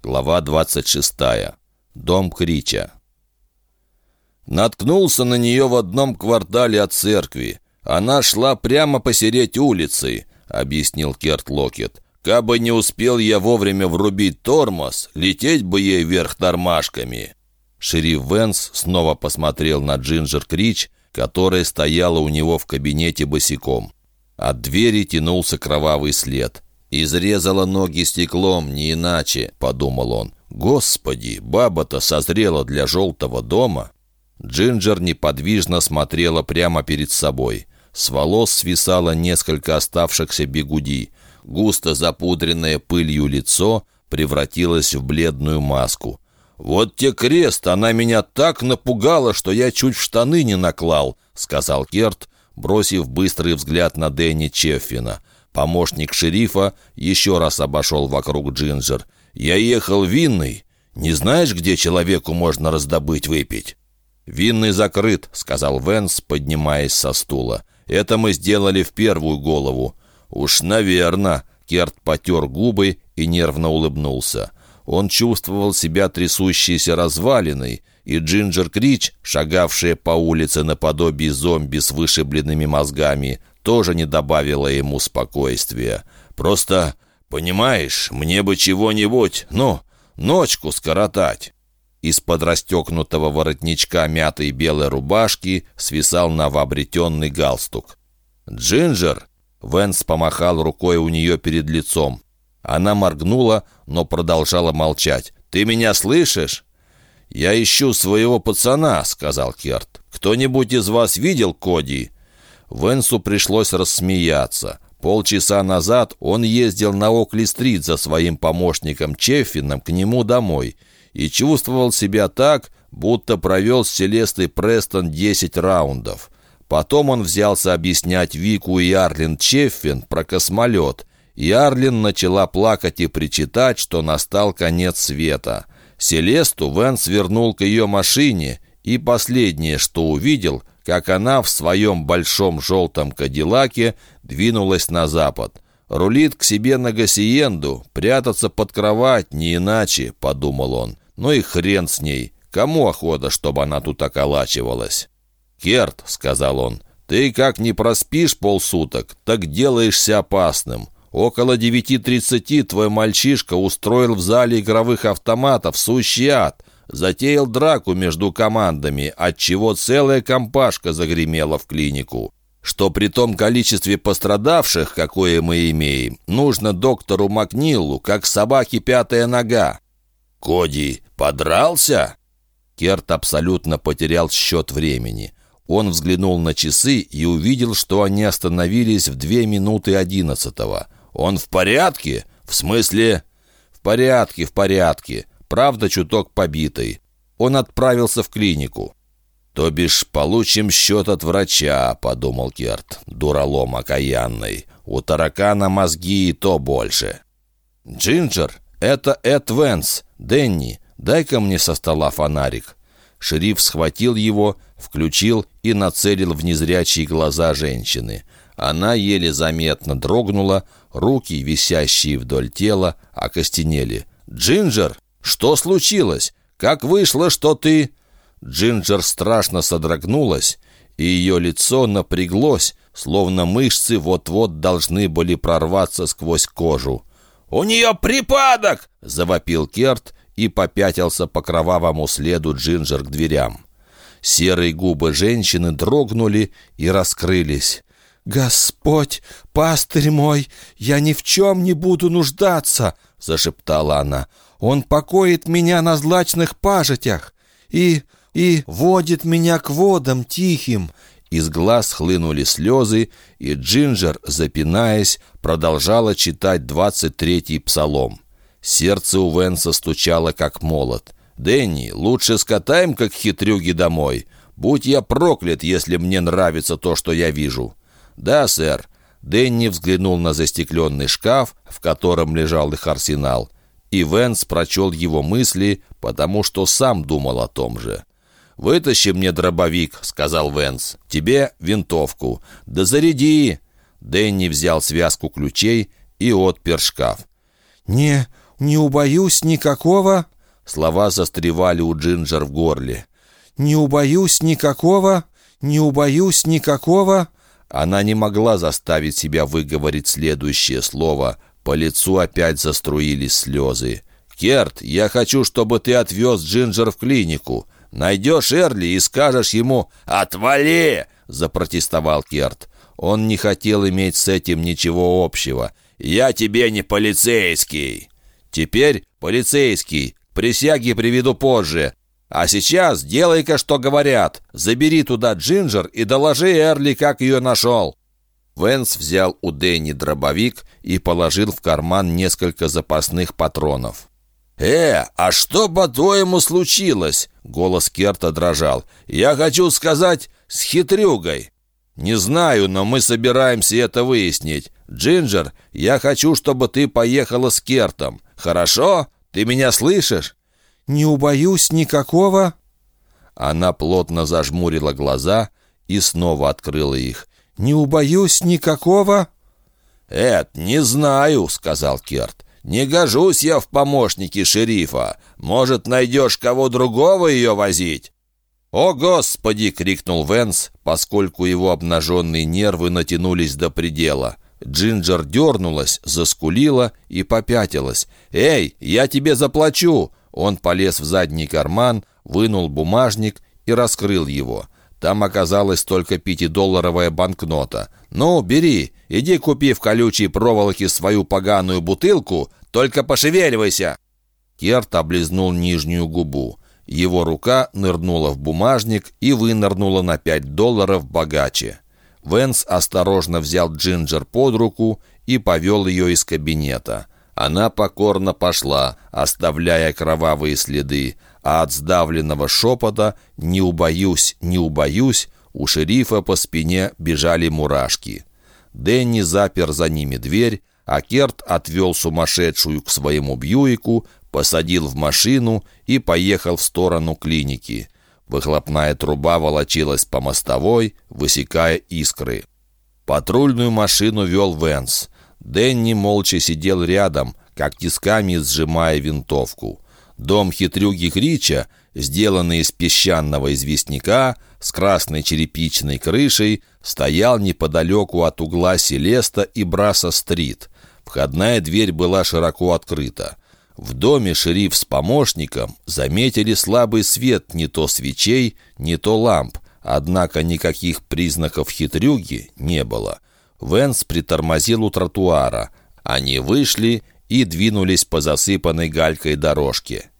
Глава 26. Дом Крича. Наткнулся на нее в одном квартале от церкви. Она шла прямо посереть улицы, объяснил Керт Локет. Кабы не успел я вовремя врубить тормоз, лететь бы ей вверх тормашками. Шериф Венс снова посмотрел на Джинджер Крич, которая стояла у него в кабинете босиком. От двери тянулся кровавый след. «Изрезала ноги стеклом, не иначе», — подумал он. «Господи, баба-то созрела для желтого дома». Джинджер неподвижно смотрела прямо перед собой. С волос свисало несколько оставшихся бегуди. Густо запудренное пылью лицо превратилось в бледную маску. «Вот те крест, она меня так напугала, что я чуть в штаны не наклал», — сказал Керт, бросив быстрый взгляд на Дэнни Чеффина. Помощник шерифа еще раз обошел вокруг Джинджер. «Я ехал винный. Не знаешь, где человеку можно раздобыть выпить?» «Винный закрыт», — сказал Венс, поднимаясь со стула. «Это мы сделали в первую голову». «Уж, наверно», — Керт потер губы и нервно улыбнулся. Он чувствовал себя трясущейся развалиной, и Джинджер Крич, шагавшая по улице наподобие зомби с вышибленными мозгами, тоже не добавила ему спокойствия. «Просто, понимаешь, мне бы чего-нибудь, ну, ночку скоротать». Из-под расстегнутого воротничка мятой белой рубашки свисал новообретенный галстук. «Джинджер!» — Венс помахал рукой у нее перед лицом. Она моргнула, но продолжала молчать. «Ты меня слышишь?» «Я ищу своего пацана», — сказал Керт. «Кто-нибудь из вас видел Коди?» Венсу пришлось рассмеяться. Полчаса назад он ездил на Окли-стрит за своим помощником Чеффином к нему домой и чувствовал себя так, будто провел с Селестой Престон 10 раундов. Потом он взялся объяснять Вику и Арлин Чеффин про космолет, и Арлин начала плакать и причитать, что настал конец света. Селесту Венс вернул к ее машине, и последнее, что увидел, как она в своем большом желтом кадиллаке двинулась на запад. «Рулит к себе на Гассиенду, прятаться под кровать, не иначе», — подумал он. «Ну и хрен с ней. Кому охота, чтобы она тут околачивалась?» «Керт», — сказал он, — «ты как не проспишь полсуток, так делаешься опасным. Около девяти тридцати твой мальчишка устроил в зале игровых автоматов сущий ад, затеял драку между командами, отчего целая компашка загремела в клинику. Что при том количестве пострадавших, какое мы имеем, нужно доктору Макниллу, как собаке пятая нога. «Коди подрался?» Керт абсолютно потерял счет времени. Он взглянул на часы и увидел, что они остановились в две минуты одиннадцатого. «Он в порядке? В смысле?» «В порядке, в порядке. Правда, чуток побитый. Он отправился в клинику». «То бишь, получим счет от врача», — подумал Керт, дуралом окаянный. «У таракана мозги и то больше». «Джинджер, это Эд Венс. Дэнни, дай-ка мне со стола фонарик». Шериф схватил его, включил и нацелил в незрячие глаза женщины. Она еле заметно дрогнула, руки, висящие вдоль тела, окостенели. «Джинджер, что случилось? Как вышло, что ты...» Джинджер страшно содрогнулась, и ее лицо напряглось, словно мышцы вот-вот должны были прорваться сквозь кожу. «У нее припадок!» — завопил Керт и попятился по кровавому следу Джинджер к дверям. Серые губы женщины дрогнули и раскрылись. «Господь, пастырь мой, я ни в чем не буду нуждаться!» — зашептала она. «Он покоит меня на злачных пажитях и... и водит меня к водам тихим». Из глаз хлынули слезы, и Джинджер, запинаясь, продолжала читать двадцать третий псалом. Сердце у Венса стучало, как молот. «Дэнни, лучше скатаем, как хитрюги, домой. Будь я проклят, если мне нравится то, что я вижу». «Да, сэр». Дэнни взглянул на застекленный шкаф, в котором лежал их арсенал. И Венс прочел его мысли, потому что сам думал о том же. «Вытащи мне дробовик», — сказал Венс. «Тебе винтовку». «Да заряди!» Дэнни взял связку ключей и отпер шкаф. «Не «Не убоюсь никакого...» Слова застревали у Джинджер в горле. «Не убоюсь никакого... Не убоюсь никакого...» Она не могла заставить себя выговорить следующее слово. По лицу опять заструились слезы. «Керт, я хочу, чтобы ты отвез Джинджер в клинику. Найдешь Эрли и скажешь ему «Отвали!» — запротестовал Керт. Он не хотел иметь с этим ничего общего. «Я тебе не полицейский!» «Теперь полицейский. Присяги приведу позже. А сейчас делай-ка, что говорят. Забери туда Джинджер и доложи Эрли, как ее нашел». Венс взял у Дэнни дробовик и положил в карман несколько запасных патронов. «Э, а что, по-твоему, случилось?» Голос Керта дрожал. «Я хочу сказать, с хитрюгой». «Не знаю, но мы собираемся это выяснить. Джинджер, я хочу, чтобы ты поехала с Кертом. Хорошо? Ты меня слышишь?» «Не убоюсь никакого...» Она плотно зажмурила глаза и снова открыла их. «Не убоюсь никакого...» «Эд, не знаю», — сказал Керт. «Не гожусь я в помощники шерифа. Может, найдешь кого другого ее возить?» «О, Господи!» — крикнул Венс, поскольку его обнаженные нервы натянулись до предела. Джинджер дернулась, заскулила и попятилась. «Эй, я тебе заплачу!» Он полез в задний карман, вынул бумажник и раскрыл его. Там оказалась только пятидолларовая банкнота. «Ну, бери, иди купи в колючей проволоке свою поганую бутылку, только пошевеливайся!» Керт облизнул нижнюю губу. Его рука нырнула в бумажник и вынырнула на пять долларов богаче. Венс осторожно взял Джинджер под руку и повел ее из кабинета. Она покорно пошла, оставляя кровавые следы, а от сдавленного шепота «не убоюсь, не убоюсь» у шерифа по спине бежали мурашки. Дэнни запер за ними дверь, а Керт отвел сумасшедшую к своему Бьюику, посадил в машину и поехал в сторону клиники. Выхлопная труба волочилась по мостовой, высекая искры. Патрульную машину вел Венс. Дэнни молча сидел рядом, как тисками сжимая винтовку. Дом хитрюги Крича, сделанный из песчаного известняка, с красной черепичной крышей, стоял неподалеку от угла Селеста и Браса-стрит. Входная дверь была широко открыта. В доме шериф с помощником заметили слабый свет не то свечей, не то ламп, однако никаких признаков хитрюги не было. Венс притормозил у тротуара. Они вышли и двинулись по засыпанной галькой дорожке.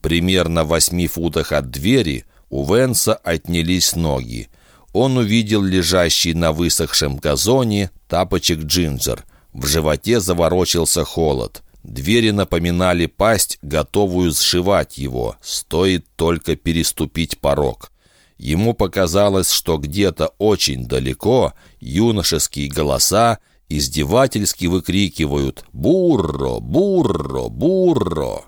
Примерно в восьми футах от двери у Венса отнялись ноги. Он увидел лежащий на высохшем газоне тапочек Джинджер. В животе заворочился холод. Двери напоминали пасть, готовую сшивать его, стоит только переступить порог. Ему показалось, что где-то очень далеко юношеские голоса издевательски выкрикивают «Бурро! Бурро! Бурро!».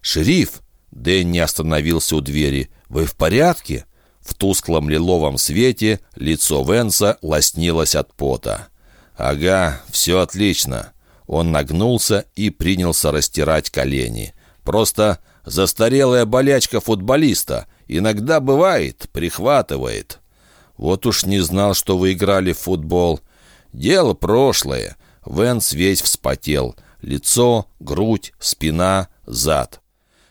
«Шериф!» Дэнни остановился у двери. «Вы в порядке?» В тусклом лиловом свете лицо Венса лоснилось от пота. «Ага, все отлично. Он нагнулся и принялся растирать колени. «Просто застарелая болячка футболиста. Иногда бывает, прихватывает. Вот уж не знал, что вы играли в футбол. Дело прошлое». Венс весь вспотел. Лицо, грудь, спина, зад.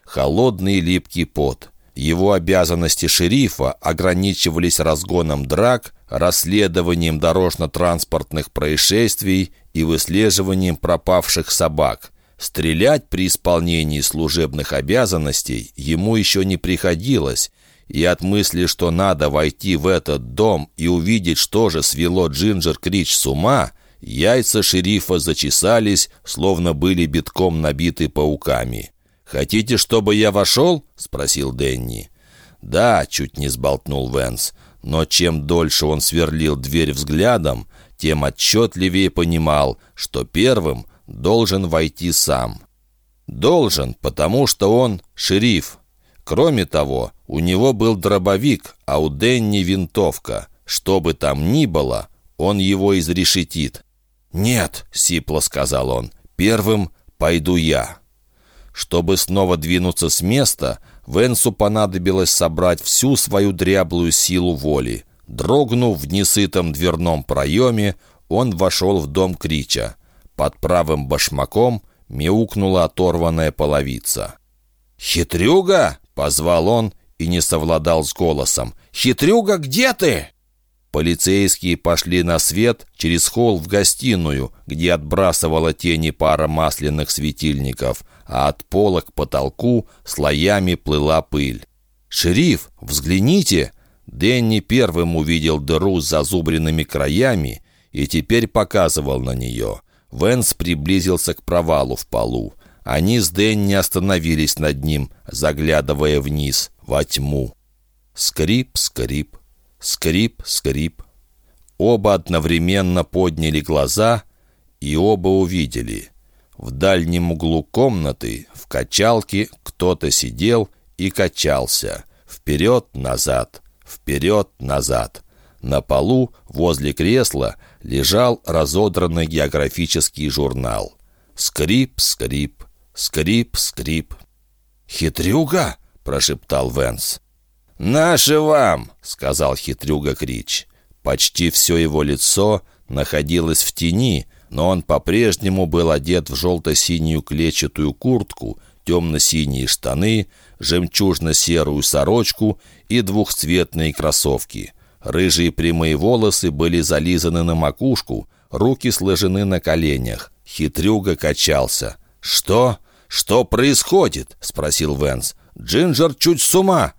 Холодный липкий пот. Его обязанности шерифа ограничивались разгоном драк, расследованием дорожно-транспортных происшествий и выслеживанием пропавших собак. Стрелять при исполнении служебных обязанностей ему еще не приходилось, и от мысли, что надо войти в этот дом и увидеть, что же свело Джинджер Крич с ума, яйца шерифа зачесались, словно были битком набиты пауками. «Хотите, чтобы я вошел?» — спросил Дэнни. «Да», — чуть не сболтнул Венс. Но чем дольше он сверлил дверь взглядом, тем отчетливее понимал, что первым должен войти сам. Должен, потому что он шериф. Кроме того, у него был дробовик, а у Денни винтовка. Что бы там ни было, он его изрешетит. «Нет», — сипло сказал он, — «первым пойду я». Чтобы снова двинуться с места, Венсу понадобилось собрать всю свою дряблую силу воли. Дрогнув в несытом дверном проеме, он вошел в дом Крича. Под правым башмаком мяукнула оторванная половица. «Хитрюга!» — позвал он и не совладал с голосом. «Хитрюга, где ты?» Полицейские пошли на свет через холл в гостиную, где отбрасывала тени пара масляных светильников, а от пола к потолку слоями плыла пыль. «Шериф, взгляните!» Дэнни первым увидел дыру с зазубренными краями и теперь показывал на нее. Венс приблизился к провалу в полу. Они с Дэнни остановились над ним, заглядывая вниз, во тьму. Скрип, скрип, скрип, скрип. Оба одновременно подняли глаза, и оба увидели. В дальнем углу комнаты, в качалке, кто-то сидел и качался. Вперед-назад, вперед-назад. На полу, возле кресла, лежал разодранный географический журнал. Скрип, скрип, скрип, скрип. «Хитрюга!» — прошептал Венс. «Наше вам!» — сказал хитрюга Крич. Почти все его лицо находилось в тени, но он по-прежнему был одет в желто-синюю клетчатую куртку, темно-синие штаны, жемчужно-серую сорочку и двухцветные кроссовки. Рыжие прямые волосы были зализаны на макушку, руки сложены на коленях. Хитрюга качался. «Что? Что происходит?» — спросил Венс. «Джинджер чуть с ума!»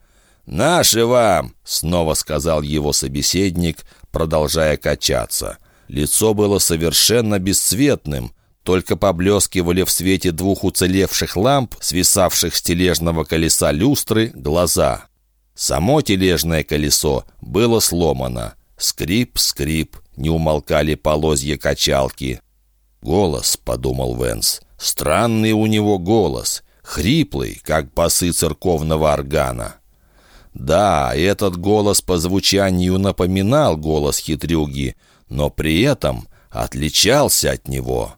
«Наши вам!» — снова сказал его собеседник, продолжая качаться. Лицо было совершенно бесцветным, только поблескивали в свете двух уцелевших ламп, свисавших с тележного колеса люстры, глаза. Само тележное колесо было сломано. Скрип, скрип, не умолкали полозья качалки. «Голос», — подумал Венс, — «странный у него голос, хриплый, как басы церковного органа». Да, этот голос по звучанию напоминал голос хитрюги, но при этом отличался от него.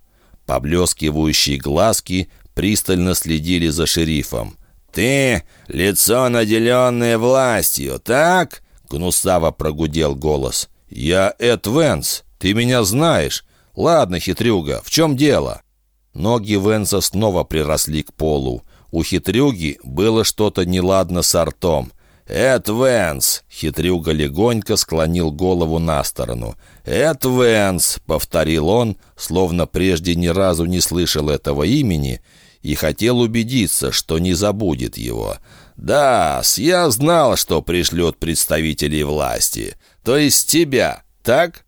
Поблескивающие глазки пристально следили за шерифом. «Ты — лицо, наделенное властью, так?» — гнусаво прогудел голос. «Я Эд Венс. Ты меня знаешь. Ладно, хитрюга, в чем дело?» Ноги Венса снова приросли к полу. У хитрюги было что-то неладно с ртом. «Эд Венс!» — хитрюга легонько склонил голову на сторону. «Эд Венс!» — повторил он, словно прежде ни разу не слышал этого имени, и хотел убедиться, что не забудет его. «Да, я знал, что пришлет представителей власти. То есть тебя, так?»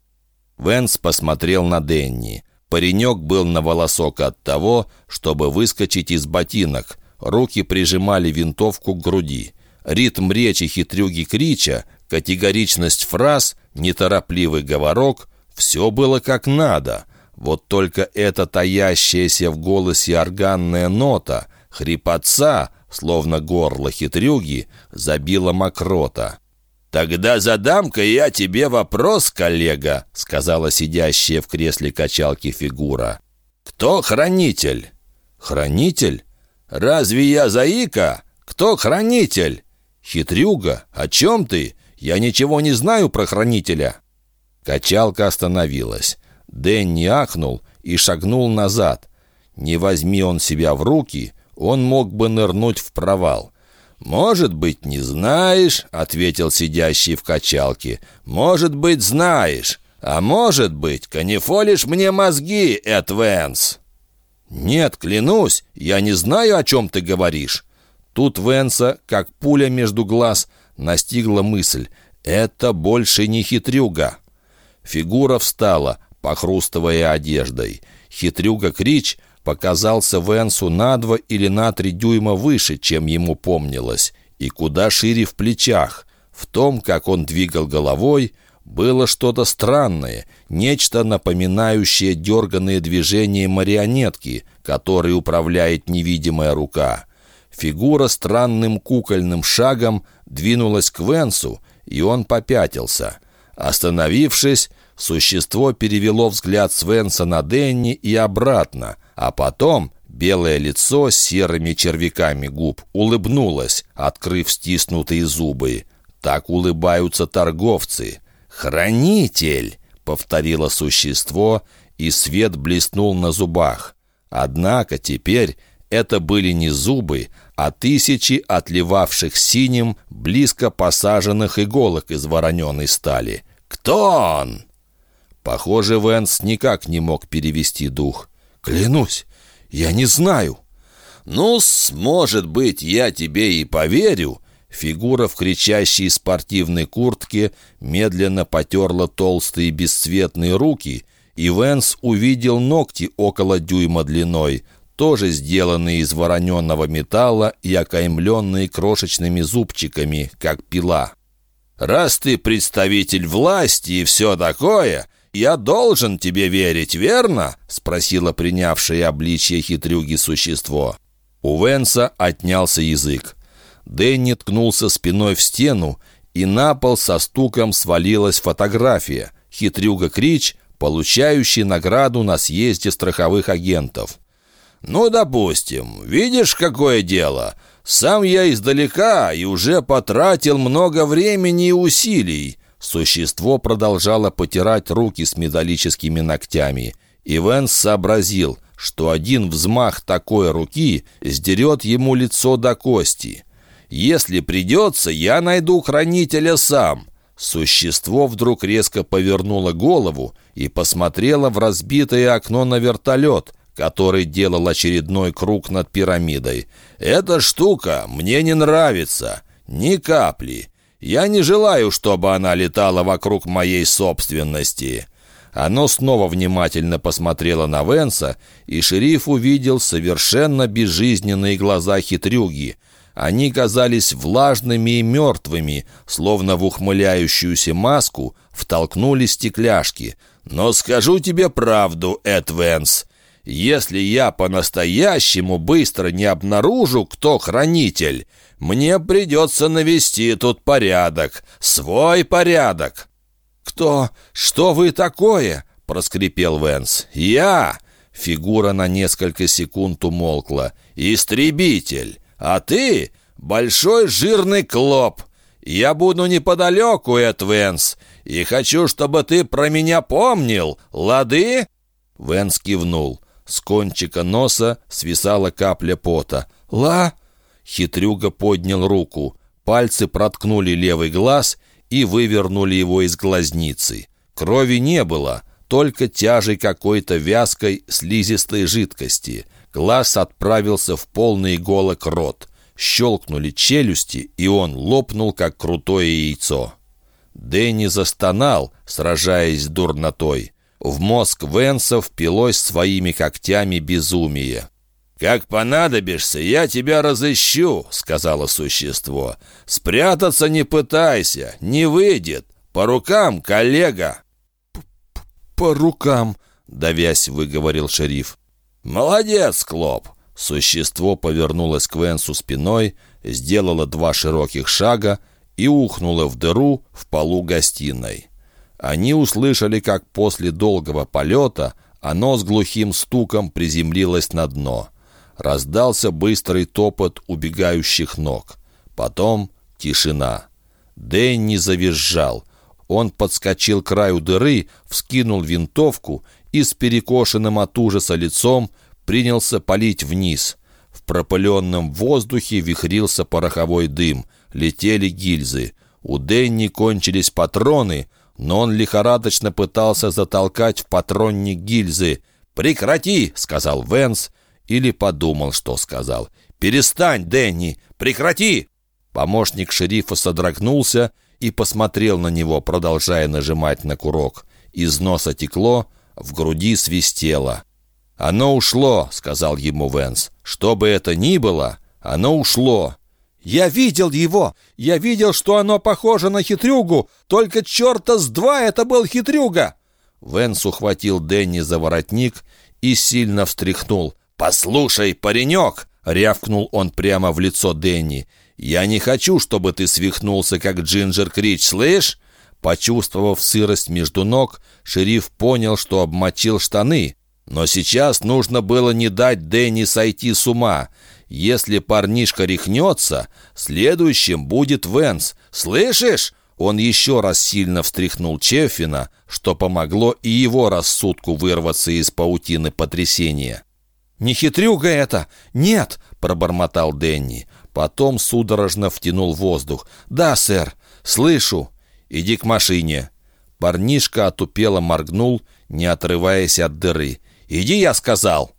Венс посмотрел на Денни. Паренек был на волосок от того, чтобы выскочить из ботинок. Руки прижимали винтовку к груди. Ритм речи хитрюги Крича, категоричность фраз, неторопливый говорок — все было как надо. Вот только эта таящаяся в голосе органная нота, хрипотца, словно горло хитрюги, забила мокрота. «Тогда задам-ка я тебе вопрос, коллега», — сказала сидящая в кресле качалки фигура. «Кто хранитель?» «Хранитель? Разве я заика? Кто хранитель?» «Хитрюга, о чем ты? Я ничего не знаю про хранителя». Качалка остановилась. Дэнни ахнул и шагнул назад. Не возьми он себя в руки, он мог бы нырнуть в провал. «Может быть, не знаешь», — ответил сидящий в качалке. «Может быть, знаешь. А может быть, канифолишь мне мозги, Эд Вэнс». «Нет, клянусь, я не знаю, о чем ты говоришь». Тут Венса, как пуля между глаз, настигла мысль «это больше не хитрюга». Фигура встала, похрустывая одеждой. Хитрюга Крич показался Венсу на два или на три дюйма выше, чем ему помнилось, и куда шире в плечах. В том, как он двигал головой, было что-то странное, нечто напоминающее дерганные движения марионетки, которой управляет невидимая рука. Фигура странным кукольным шагом двинулась к Венсу, и он попятился. Остановившись, существо перевело взгляд с Венса на Денни и обратно, а потом, Белое лицо с серыми червяками губ улыбнулось, открыв стиснутые зубы. Так улыбаются торговцы. «Хранитель!» — повторило существо, и свет блеснул на зубах. Однако теперь это были не зубы, а тысячи отливавших синим, близко посаженных иголок из вороненой стали. «Кто он?» Похоже, Венс никак не мог перевести дух. «Клянусь, я не знаю». «Ну, может быть, я тебе и поверю». Фигура в кричащей спортивной куртке медленно потерла толстые бесцветные руки, и Венс увидел ногти около дюйма длиной, тоже сделанные из вороненного металла и окаймленные крошечными зубчиками, как пила. «Раз ты представитель власти и все такое, «Я должен тебе верить, верно?» — спросила принявшее обличье хитрюги существо. У Венса отнялся язык. Дэнни ткнулся спиной в стену, и на пол со стуком свалилась фотография. Хитрюга Крич, получающий награду на съезде страховых агентов. «Ну, допустим. Видишь, какое дело? Сам я издалека и уже потратил много времени и усилий. Существо продолжало потирать руки с металлическими ногтями. Ивенс сообразил, что один взмах такой руки сдерет ему лицо до кости. «Если придется, я найду хранителя сам». Существо вдруг резко повернуло голову и посмотрело в разбитое окно на вертолет, который делал очередной круг над пирамидой. «Эта штука мне не нравится. Ни капли. Я не желаю, чтобы она летала вокруг моей собственности». Оно снова внимательно посмотрело на Венса, и шериф увидел совершенно безжизненные глаза хитрюги. Они казались влажными и мертвыми, словно в ухмыляющуюся маску втолкнули стекляшки. «Но скажу тебе правду, Эд Венс, если я по-настоящему быстро не обнаружу, кто хранитель, мне придется навести тут порядок, свой порядок». «Кто? Что вы такое?» — проскрипел Венс. «Я!» — фигура на несколько секунд умолкла. «Истребитель! А ты — большой жирный клоп! Я буду неподалеку, Эд Венс, и хочу, чтобы ты про меня помнил, лады?» Венс кивнул. С кончика носа свисала капля пота. «Ла!» Хитрюга поднял руку. Пальцы проткнули левый глаз и вывернули его из глазницы. Крови не было, только тяжей какой-то вязкой слизистой жидкости. Глаз отправился в полный иголок рот. Щелкнули челюсти, и он лопнул, как крутое яйцо. Дэнни застонал, сражаясь с дурнотой. В мозг Венса впилось своими когтями безумие. «Как понадобишься, я тебя разыщу», — сказала существо. «Спрятаться не пытайся, не выйдет. По рукам, коллега!» «По рукам», — давясь выговорил шериф. «Молодец, Клоп!» Существо повернулось к Венсу спиной, сделало два широких шага и ухнуло в дыру в полу гостиной. Они услышали, как после долгого полета оно с глухим стуком приземлилось на дно. Раздался быстрый топот убегающих ног. Потом тишина. Дэнни завизжал. Он подскочил к краю дыры, вскинул винтовку и с перекошенным от ужаса лицом принялся палить вниз. В пропыленном воздухе вихрился пороховой дым, летели гильзы. У Дэнни кончились патроны — но он лихорадочно пытался затолкать в патронник гильзы. «Прекрати!» — сказал Венс, или подумал, что сказал. «Перестань, Дэнни! Прекрати!» Помощник шерифа содрогнулся и посмотрел на него, продолжая нажимать на курок. Из носа текло, в груди свистело. «Оно ушло», — сказал ему Венс. «Что бы это ни было, оно ушло». «Я видел его! Я видел, что оно похоже на хитрюгу! Только черта с два это был хитрюга!» Венс ухватил Дэнни за воротник и сильно встряхнул. «Послушай, паренек!» — рявкнул он прямо в лицо Дэнни. «Я не хочу, чтобы ты свихнулся, как Джинджер Крич, слышь?» Почувствовав сырость между ног, шериф понял, что обмочил штаны. Но сейчас нужно было не дать Дэнни сойти с ума. Если парнишка рехнется, следующим будет Венс. Слышишь? Он еще раз сильно встряхнул Чеффина, что помогло и его рассудку вырваться из паутины потрясения. «Не хитрюга это! Нет!» — пробормотал Дэнни. Потом судорожно втянул воздух. «Да, сэр, слышу. Иди к машине». Парнишка отупело моргнул, не отрываясь от дыры. «Иди, я сказал!»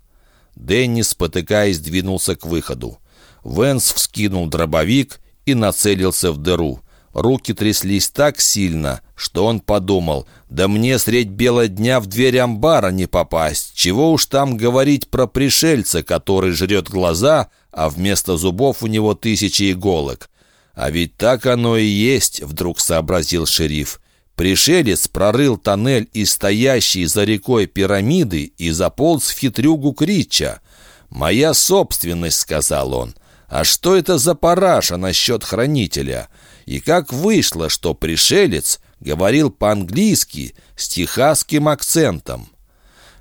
Дэнни, спотыкаясь, двинулся к выходу. Венс вскинул дробовик и нацелился в дыру. Руки тряслись так сильно, что он подумал, да мне средь бела дня в дверь амбара не попасть. Чего уж там говорить про пришельца, который жрет глаза, а вместо зубов у него тысячи иголок. А ведь так оно и есть, вдруг сообразил шериф. Пришелец прорыл тоннель из стоящей за рекой пирамиды и заполз в хитрюгу Крича. «Моя собственность», — сказал он. «А что это за параша насчет хранителя?» И как вышло, что пришелец говорил по-английски с техасским акцентом?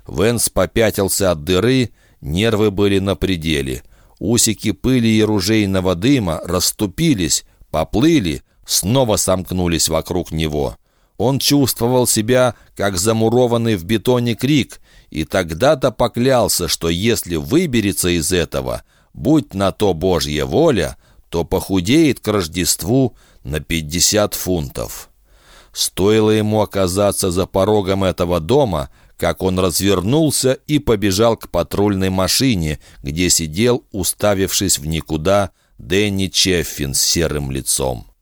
Венс попятился от дыры, нервы были на пределе. Усики пыли и ружейного дыма расступились, поплыли, снова сомкнулись вокруг него. Он чувствовал себя, как замурованный в бетоне крик, и тогда-то поклялся, что если выберется из этого, будь на то Божья воля, то похудеет к Рождеству на 50 фунтов. Стоило ему оказаться за порогом этого дома, как он развернулся и побежал к патрульной машине, где сидел, уставившись в никуда, Дэнни Чеффин с серым лицом.